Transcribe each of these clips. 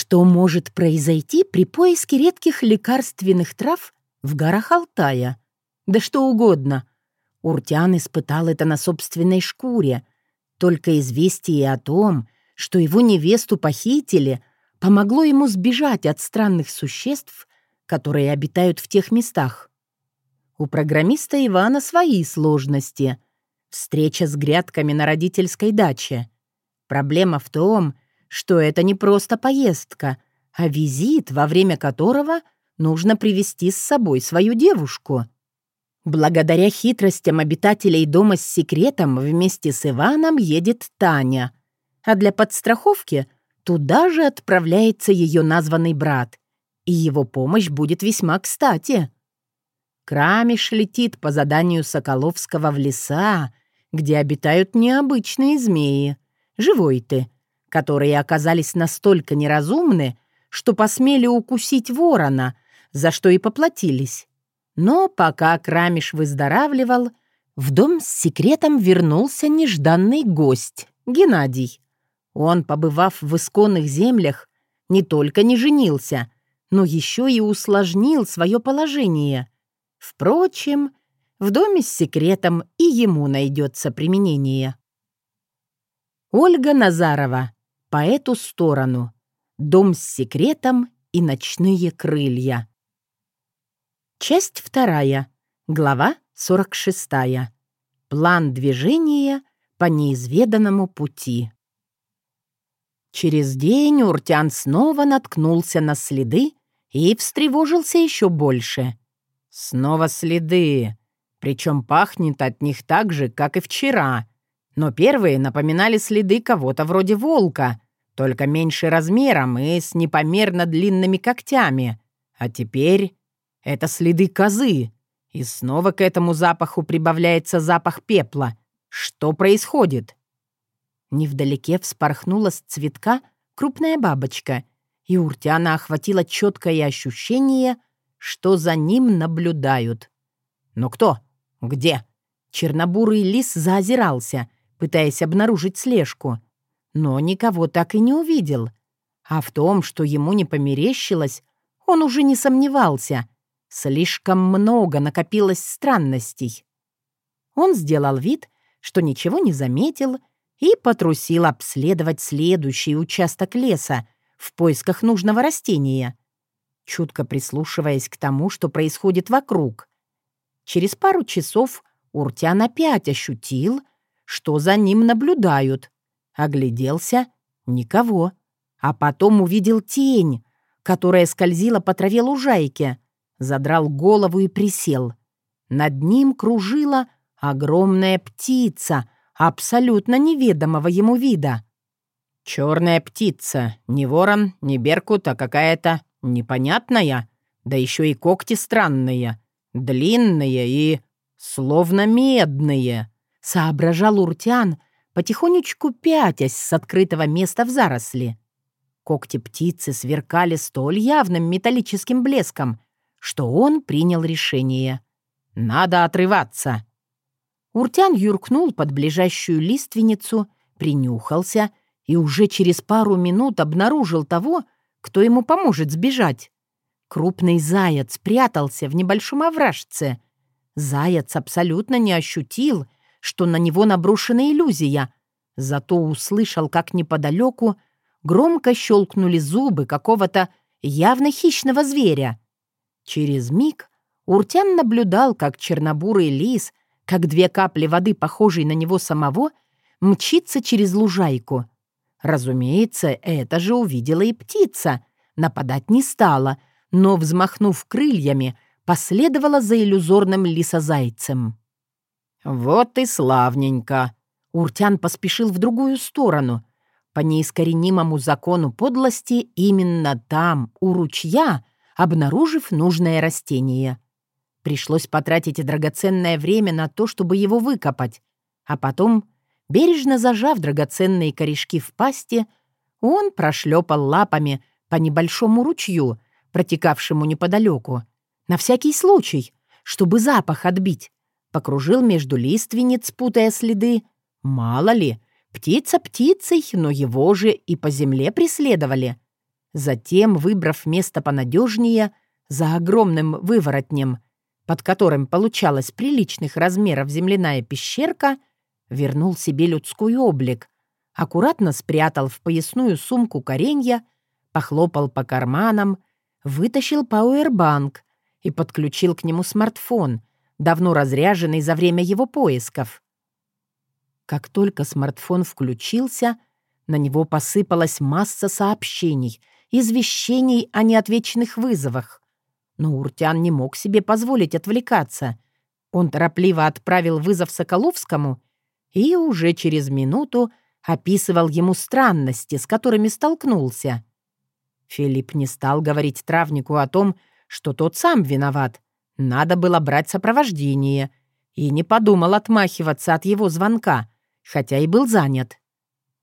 Что может произойти при поиске редких лекарственных трав в горах Алтая? Да что угодно. Уртян испытал это на собственной шкуре. Только известие о том, что его невесту похитили, помогло ему сбежать от странных существ, которые обитают в тех местах. У программиста Ивана свои сложности. Встреча с грядками на родительской даче. Проблема в том, что это не просто поездка, а визит, во время которого нужно привести с собой свою девушку. Благодаря хитростям обитателей дома с секретом вместе с Иваном едет Таня, а для подстраховки туда же отправляется ее названный брат, и его помощь будет весьма кстати. Крамиш летит по заданию Соколовского в леса, где обитают необычные змеи, живой ты, которые оказались настолько неразумны, что посмели укусить ворона, за что и поплатились. Но пока Крамиш выздоравливал, в дом с секретом вернулся нежданный гость — Геннадий. Он, побывав в исконных землях, не только не женился, но еще и усложнил свое положение. Впрочем, в доме с секретом и ему найдется применение. Ольга Назарова по эту сторону. Дом с секретом и ночные крылья. Часть вторая. Глава 46. План движения по неизведанному пути. Через день Уртян снова наткнулся на следы и встревожился еще больше. Снова следы, причем пахнет от них так же, как и вчера — но первые напоминали следы кого-то вроде волка, только меньше размером и с непомерно длинными когтями. А теперь это следы козы. И снова к этому запаху прибавляется запах пепла. Что происходит? Невдалеке вспорхнула с цветка крупная бабочка, и Уртяна охватило четкое ощущение, что за ним наблюдают. Но кто? Где? Чернобурый лис заозирался — пытаясь обнаружить слежку, но никого так и не увидел. А в том, что ему не померещилось, он уже не сомневался. Слишком много накопилось странностей. Он сделал вид, что ничего не заметил, и потрусил обследовать следующий участок леса в поисках нужного растения, чутко прислушиваясь к тому, что происходит вокруг. Через пару часов Уртян опять ощутил, что за ним наблюдают. Огляделся — никого. А потом увидел тень, которая скользила по траве лужайки. Задрал голову и присел. Над ним кружила огромная птица, абсолютно неведомого ему вида. Черная птица, не ворон, не беркут, а какая-то непонятная, да еще и когти странные, длинные и словно медные соображал Уртян, потихонечку пятясь с открытого места в заросли. Когти птицы сверкали столь явным металлическим блеском, что он принял решение. «Надо отрываться!» Уртян юркнул под ближайшую лиственницу, принюхался и уже через пару минут обнаружил того, кто ему поможет сбежать. Крупный заяц прятался в небольшом овражце. Заяц абсолютно не ощутил — что на него наброшена иллюзия, зато услышал, как неподалеку громко щелкнули зубы какого-то явно хищного зверя. Через миг Уртян наблюдал, как чернобурый лис, как две капли воды, похожей на него самого, мчится через лужайку. Разумеется, это же увидела и птица. Нападать не стала, но, взмахнув крыльями, последовала за иллюзорным лисозайцем. «Вот и славненько!» Уртян поспешил в другую сторону. По неискоренимому закону подлости именно там, у ручья, обнаружив нужное растение. Пришлось потратить драгоценное время на то, чтобы его выкопать. А потом, бережно зажав драгоценные корешки в пасти, он прошлепал лапами по небольшому ручью, протекавшему неподалеку, на всякий случай, чтобы запах отбить, покружил между лиственниц, путая следы. Мало ли, птица птицей, но его же и по земле преследовали. Затем, выбрав место понадежнее, за огромным выворотнем, под которым получалась приличных размеров земляная пещерка, вернул себе людской облик, аккуратно спрятал в поясную сумку коренья, похлопал по карманам, вытащил пауэрбанк и подключил к нему смартфон, давно разряженный за время его поисков. Как только смартфон включился, на него посыпалась масса сообщений, извещений о неотвеченных вызовах. Но Уртян не мог себе позволить отвлекаться. Он торопливо отправил вызов Соколовскому и уже через минуту описывал ему странности, с которыми столкнулся. Филипп не стал говорить травнику о том, что тот сам виноват. Надо было брать сопровождение. И не подумал отмахиваться от его звонка, хотя и был занят.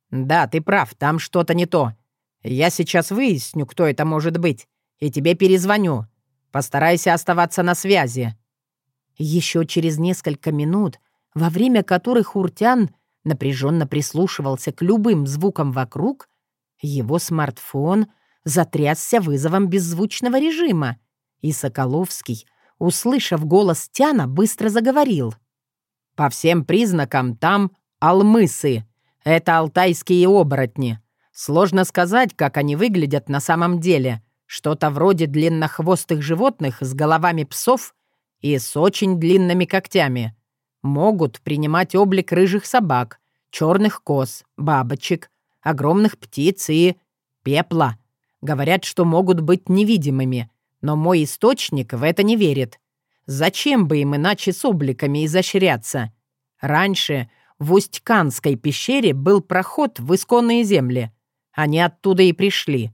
«Да, ты прав, там что-то не то. Я сейчас выясню, кто это может быть, и тебе перезвоню. Постарайся оставаться на связи». Еще через несколько минут, во время которых Уртян напряженно прислушивался к любым звукам вокруг, его смартфон затрясся вызовом беззвучного режима, и Соколовский, услышав голос Тяна, быстро заговорил. «По всем признакам там алмысы. Это алтайские оборотни. Сложно сказать, как они выглядят на самом деле. Что-то вроде длиннохвостых животных с головами псов и с очень длинными когтями. Могут принимать облик рыжих собак, черных коз, бабочек, огромных птиц и пепла. Говорят, что могут быть невидимыми, но мой источник в это не верит. Зачем бы им иначе с обликами изощряться? Раньше в Усть-Канской пещере был проход в исконные земли. Они оттуда и пришли.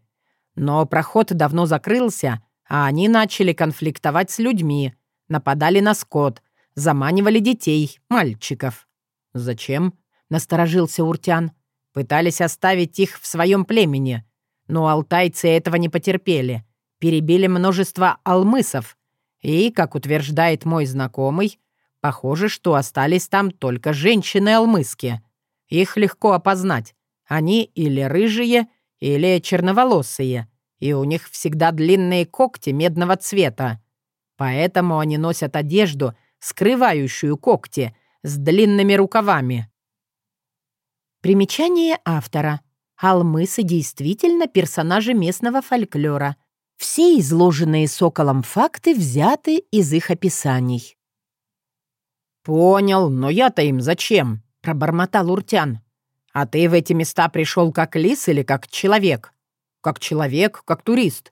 Но проход давно закрылся, а они начали конфликтовать с людьми, нападали на скот, заманивали детей, мальчиков. «Зачем?» — насторожился Уртян. «Пытались оставить их в своем племени. Но алтайцы этого не потерпели. Перебили множество алмысов. И, как утверждает мой знакомый, Похоже, что остались там только женщины-алмыски. Их легко опознать. Они или рыжие, или черноволосые, и у них всегда длинные когти медного цвета. Поэтому они носят одежду, скрывающую когти, с длинными рукавами. Примечание автора. Алмысы действительно персонажи местного фольклора. Все изложенные соколом факты взяты из их описаний. «Понял, но я-то им зачем?» — пробормотал Уртян. «А ты в эти места пришел как лис или как человек?» «Как человек, как турист.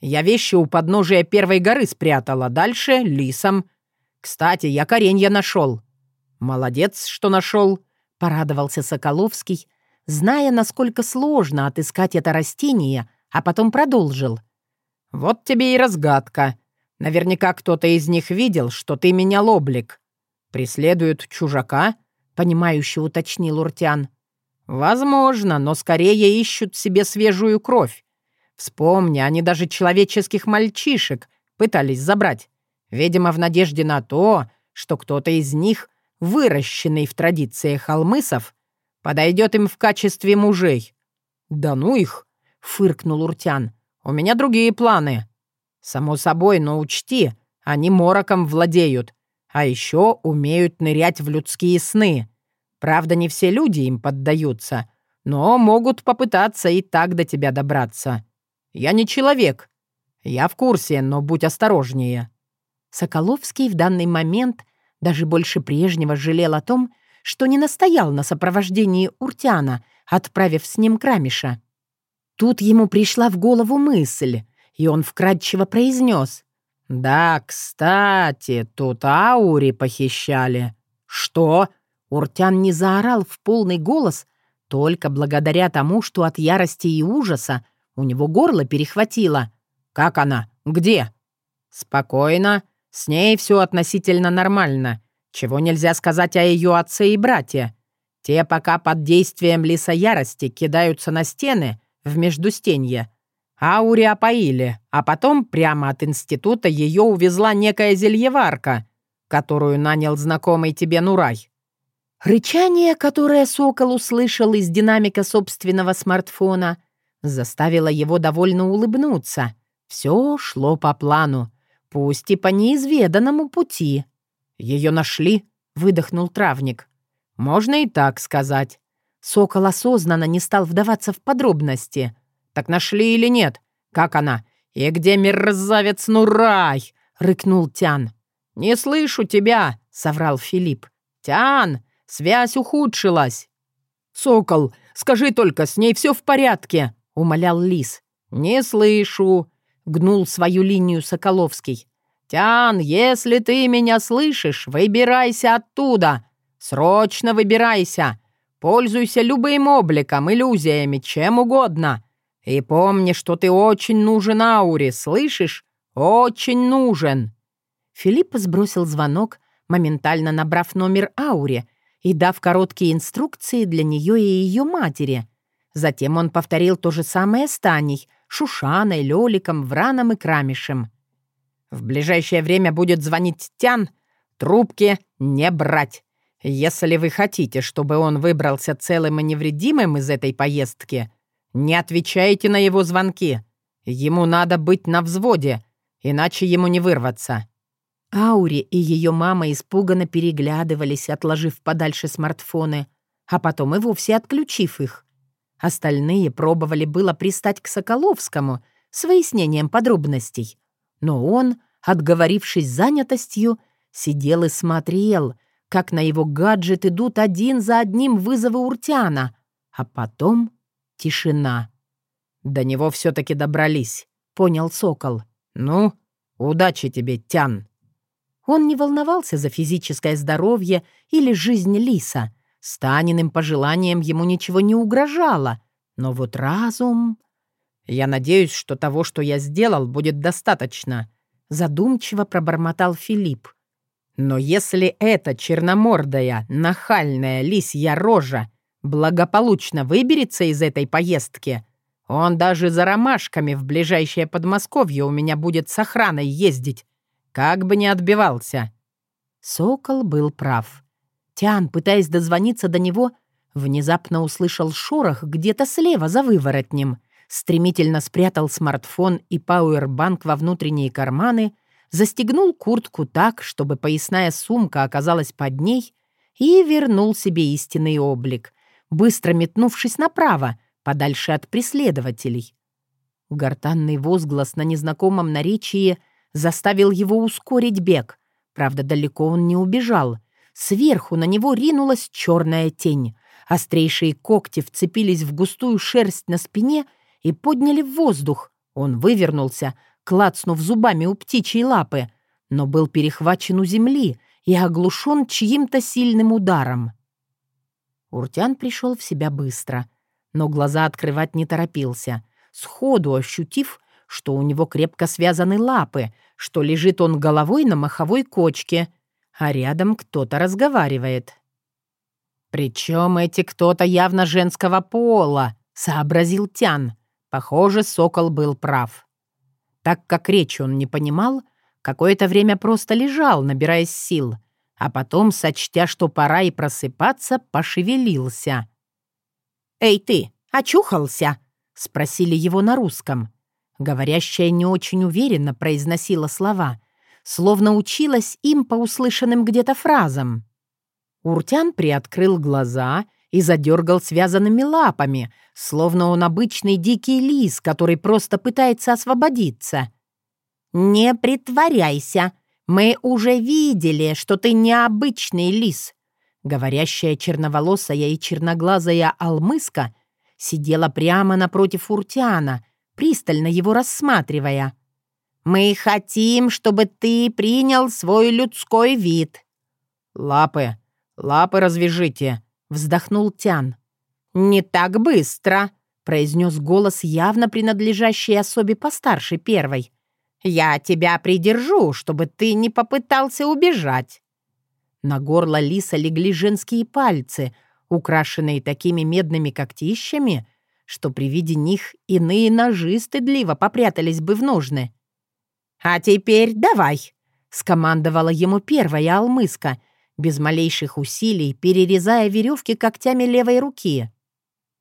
Я вещи у подножия первой горы спрятал, а дальше — лисом. Кстати, я коренья нашел». «Молодец, что нашел», — порадовался Соколовский, зная, насколько сложно отыскать это растение, а потом продолжил. «Вот тебе и разгадка. Наверняка кто-то из них видел, что ты менял облик. «Преследуют чужака?» — понимающе уточнил Уртян. «Возможно, но скорее ищут себе свежую кровь. Вспомни, они даже человеческих мальчишек пытались забрать. Видимо, в надежде на то, что кто-то из них, выращенный в традициях алмысов, подойдет им в качестве мужей». «Да ну их!» — фыркнул Уртян. «У меня другие планы». «Само собой, но учти, они мороком владеют, а еще умеют нырять в людские сны. Правда, не все люди им поддаются, но могут попытаться и так до тебя добраться. Я не человек. Я в курсе, но будь осторожнее». Соколовский в данный момент даже больше прежнего жалел о том, что не настоял на сопровождении Уртяна, отправив с ним Крамиша. Тут ему пришла в голову мысль, и он вкрадчиво произнес. «Да, кстати, тут аури похищали». «Что?» Уртян не заорал в полный голос, только благодаря тому, что от ярости и ужаса у него горло перехватило. «Как она? Где?» «Спокойно. С ней все относительно нормально. Чего нельзя сказать о ее отце и брате. Те пока под действием лиса ярости кидаются на стены в междустенье, Аури опоили, а потом прямо от института ее увезла некая зельеварка, которую нанял знакомый тебе Нурай. Рычание, которое Сокол услышал из динамика собственного смартфона, заставила его довольно улыбнуться. Все шло по плану, пусть и по неизведанному пути. «Ее нашли?» — выдохнул травник. «Можно и так сказать». Сокол осознанно не стал вдаваться в подробности. «Так нашли или нет? Как она? И где мерзавец Нурай?» — рыкнул Тян. «Не слышу тебя!» — соврал Филипп. «Тян, связь ухудшилась!» «Сокол, скажи только, с ней все в порядке!» — умолял Лис. «Не слышу!» — гнул свою линию Соколовский. «Тян, если ты меня слышишь, выбирайся оттуда! Срочно выбирайся! Пользуйся любым обликом, иллюзиями, чем угодно! И помни, что ты очень нужен Ауре, слышишь? Очень нужен!» Филипп сбросил звонок, моментально набрав номер Ауре и дав короткие инструкции для нее и ее матери. Затем он повторил то же самое с Таней, Шушаной, Лёликом, Враном и Крамишем. В ближайшее время будет звонить Тян. Трубки не брать. Если вы хотите, чтобы он выбрался целым и невредимым из этой поездки, не отвечайте на его звонки. Ему надо быть на взводе, иначе ему не вырваться». Аури и ее мама испуганно переглядывались, отложив подальше смартфоны, а потом и вовсе отключив их. Остальные пробовали было пристать к Соколовскому с выяснением подробностей, но он, отговорившись занятостью, сидел и смотрел, как на его гаджет идут один за одним вызовы Уртяна, а потом тишина. «До него все-таки добрались», — понял Сокол. «Ну, удачи тебе, Тян». Он не волновался за физическое здоровье или жизнь Лиса. С Таниным пожеланием ему ничего не угрожало. Но вот разум... «Я надеюсь, что того, что я сделал, будет достаточно», — задумчиво пробормотал Филипп. «Но если эта черномордая, нахальная лисья рожа благополучно выберется из этой поездки, он даже за ромашками в ближайшее Подмосковье у меня будет с охраной ездить, как бы ни отбивался». Сокол был прав. Тян, пытаясь дозвониться до него, внезапно услышал шорох где-то слева за выворотнем — стремительно спрятал смартфон и пауэрбанк во внутренние карманы, застегнул куртку так, чтобы поясная сумка оказалась под ней, и вернул себе истинный облик, быстро метнувшись направо, подальше от преследователей. Гортанный возглас на незнакомом наречии заставил его ускорить бег. Правда, далеко он не убежал. Сверху на него ринулась черная тень. Острейшие когти вцепились в густую шерсть на спине — и подняли в воздух. Он вывернулся, клацнув зубами у птичьей лапы, но был перехвачен у земли и оглушен чьим-то сильным ударом. Уртян пришел в себя быстро, но глаза открывать не торопился, сходу ощутив, что у него крепко связаны лапы, что лежит он головой на маховой кочке, а рядом кто-то разговаривает. «Причем эти кто-то явно женского пола», — сообразил Тян. Похоже, Сокол был прав. Так как речь он не понимал, какое-то время просто лежал, набираясь сил, а потом, сочтя, что пора и просыпаться, пошевелился. «Эй ты, очухался?» — спросили его на русском. Говорящая не очень уверенно произносила слова, словно училась им по услышанным где-то фразам. Уртян приоткрыл глаза — и задергал связанными лапами, словно он обычный дикий лис, который просто пытается освободиться. «Не притворяйся! Мы уже видели, что ты необычный лис!» Говорящая черноволосая и черноглазая алмыска сидела прямо напротив Уртиана, пристально его рассматривая. «Мы хотим, чтобы ты принял свой людской вид». «Лапы, лапы развяжите», Вздохнул Тян. «Не так быстро», — произнес голос, явно принадлежащий особе постарше первой. «Я тебя придержу, чтобы ты не попытался убежать». На горло лиса легли женские пальцы, украшенные такими медными когтищами, что при виде них иные ножи стыдливо попрятались бы в ножны. «А теперь давай», — скомандовала ему первая алмыска, без малейших усилий, перерезая веревки когтями левой руки.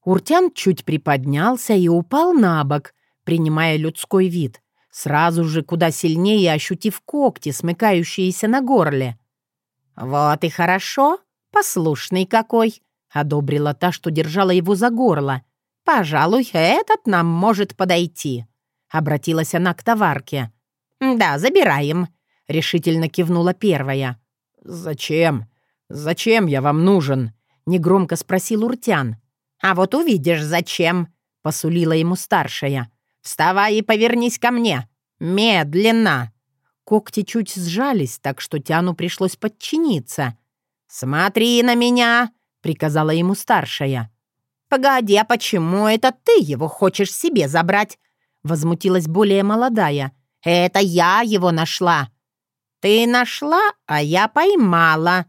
Уртян чуть приподнялся и упал на бок, принимая людской вид, сразу же куда сильнее ощутив когти, смыкающиеся на горле. «Вот и хорошо, послушный какой!» — одобрила та, что держала его за горло. «Пожалуй, этот нам может подойти», — обратилась она к товарке. «Да, забираем», — решительно кивнула первая. «Зачем? Зачем я вам нужен?» — негромко спросил Уртян. «А вот увидишь, зачем», — посулила ему старшая. «Вставай и повернись ко мне! Медленно!» Когти чуть сжались, так что Тяну пришлось подчиниться. «Смотри на меня!» — приказала ему старшая. «Погоди, а почему это ты его хочешь себе забрать?» — возмутилась более молодая. «Это я его нашла». «Ты нашла, а я поймала.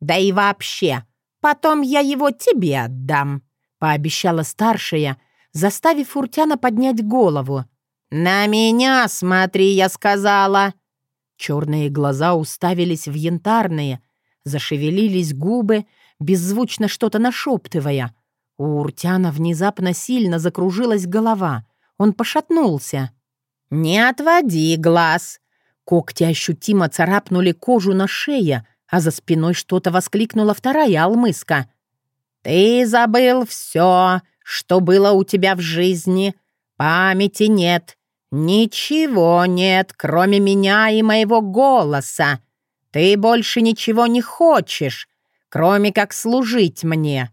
Да и вообще, потом я его тебе отдам», — пообещала старшая, заставив Фуртяна поднять голову. «На меня смотри, я сказала!» Черные глаза уставились в янтарные, зашевелились губы, беззвучно что-то нашептывая. У Уртяна внезапно сильно закружилась голова. Он пошатнулся. «Не отводи глаз!» Когти ощутимо царапнули кожу на шее, а за спиной что-то воскликнула вторая алмыска. «Ты забыл все, что было у тебя в жизни. Памяти нет. Ничего нет, кроме меня и моего голоса. Ты больше ничего не хочешь, кроме как служить мне».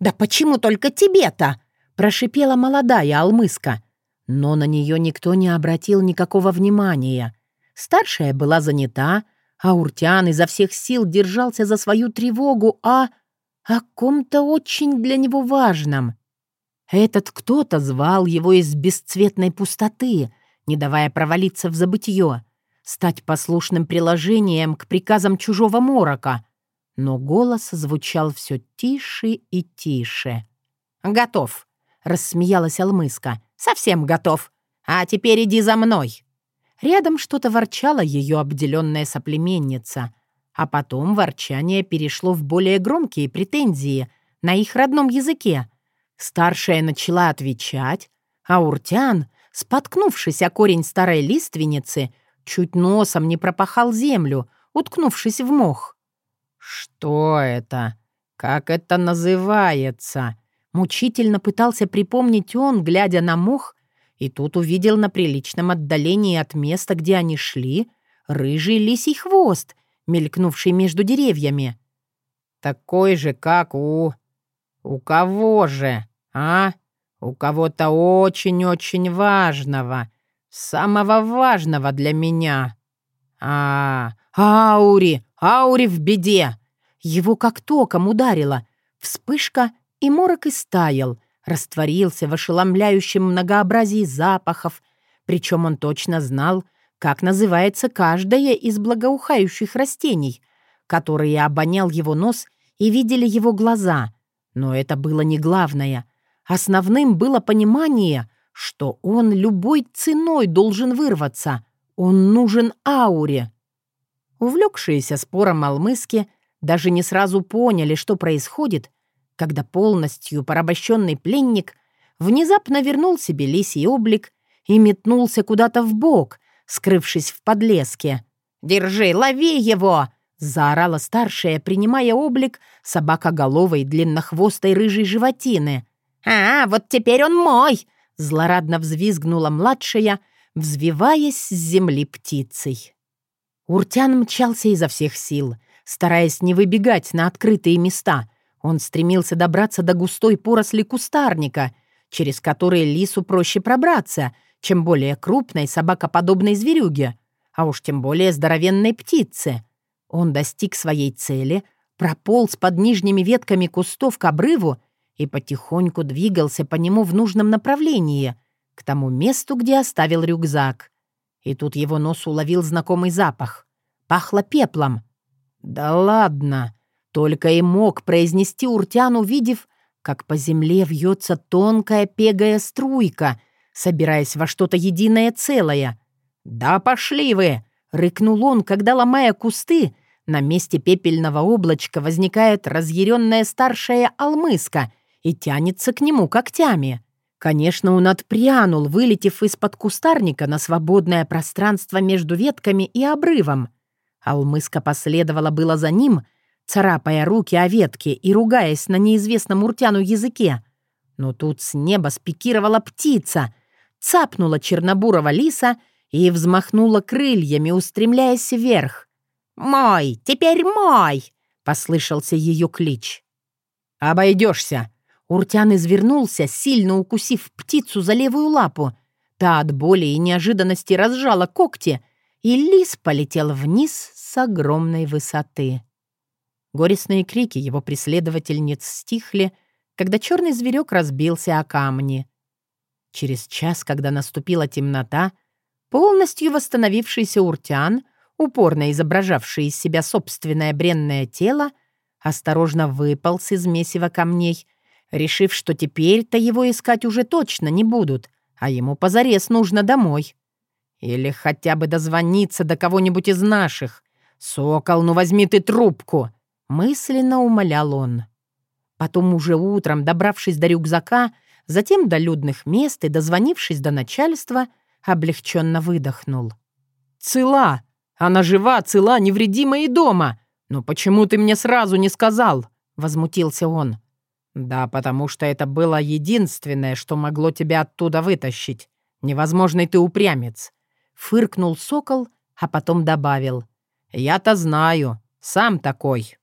«Да почему только тебе-то?» — прошипела молодая алмыска. Но на нее никто не обратил никакого внимания. Старшая была занята, а Уртян изо всех сил держался за свою тревогу о... о ком-то очень для него важном. Этот кто-то звал его из бесцветной пустоты, не давая провалиться в забытье, стать послушным приложением к приказам чужого морока. Но голос звучал все тише и тише. «Готов», — рассмеялась Алмыска. «Совсем готов. А теперь иди за мной». Рядом что-то ворчала ее обделенная соплеменница, а потом ворчание перешло в более громкие претензии на их родном языке. Старшая начала отвечать, а Уртян, споткнувшись о корень старой лиственницы, чуть носом не пропахал землю, уткнувшись в мох. «Что это? Как это называется?» Мучительно пытался припомнить он, глядя на мох, и тут увидел на приличном отдалении от места, где они шли, рыжий лисий хвост, мелькнувший между деревьями. «Такой же, как у... у кого же, а? У кого-то очень-очень важного, самого важного для меня. А, Аури, Аури в беде!» Его как током ударило. Вспышка, и морок истаял, растворился в ошеломляющем многообразии запахов, причем он точно знал, как называется каждое из благоухающих растений, которые обонял его нос и видели его глаза. Но это было не главное. Основным было понимание, что он любой ценой должен вырваться. Он нужен ауре. Увлекшиеся спором алмыски даже не сразу поняли, что происходит — когда полностью порабощенный пленник внезапно вернул себе лисий облик и метнулся куда-то в бок, скрывшись в подлеске. «Держи, лови его!» — заорала старшая, принимая облик собакоголовой длиннохвостой рыжей животины. «А, вот теперь он мой!» — злорадно взвизгнула младшая, взвиваясь с земли птицей. Уртян мчался изо всех сил, стараясь не выбегать на открытые места, он стремился добраться до густой поросли кустарника, через который лису проще пробраться, чем более крупной собакоподобной зверюге, а уж тем более здоровенной птице. Он достиг своей цели, прополз под нижними ветками кустов к обрыву и потихоньку двигался по нему в нужном направлении, к тому месту, где оставил рюкзак. И тут его нос уловил знакомый запах. Пахло пеплом. «Да ладно!» Только и мог произнести Уртян, увидев, как по земле вьется тонкая пегая струйка, собираясь во что-то единое целое. «Да пошли вы!» — рыкнул он, когда, ломая кусты, на месте пепельного облачка возникает разъяренная старшая алмыска и тянется к нему когтями. Конечно, он отпрянул, вылетев из-под кустарника на свободное пространство между ветками и обрывом. Алмыска последовала было за ним, царапая руки о ветки и ругаясь на неизвестном уртяну языке. Но тут с неба спикировала птица, цапнула чернобурого лиса и взмахнула крыльями, устремляясь вверх. «Мой! Теперь мой!» — послышался ее клич. «Обойдешься!» Уртян извернулся, сильно укусив птицу за левую лапу. Та от боли и неожиданности разжала когти, и лис полетел вниз с огромной высоты. Горестные крики его преследовательниц стихли, когда черный зверек разбился о камни. Через час, когда наступила темнота, полностью восстановившийся уртян, упорно изображавший из себя собственное бренное тело, осторожно выполз из месива камней, решив, что теперь-то его искать уже точно не будут, а ему позарез нужно домой. Или хотя бы дозвониться до кого-нибудь из наших. «Сокол, ну возьми ты трубку!» — мысленно умолял он. Потом уже утром, добравшись до рюкзака, затем до людных мест и дозвонившись до начальства, облегченно выдохнул. «Цела! Она жива, цела, невредима и дома! Но почему ты мне сразу не сказал?» — возмутился он. «Да, потому что это было единственное, что могло тебя оттуда вытащить. Невозможный ты упрямец!» Фыркнул сокол, а потом добавил. «Я-то знаю, сам такой».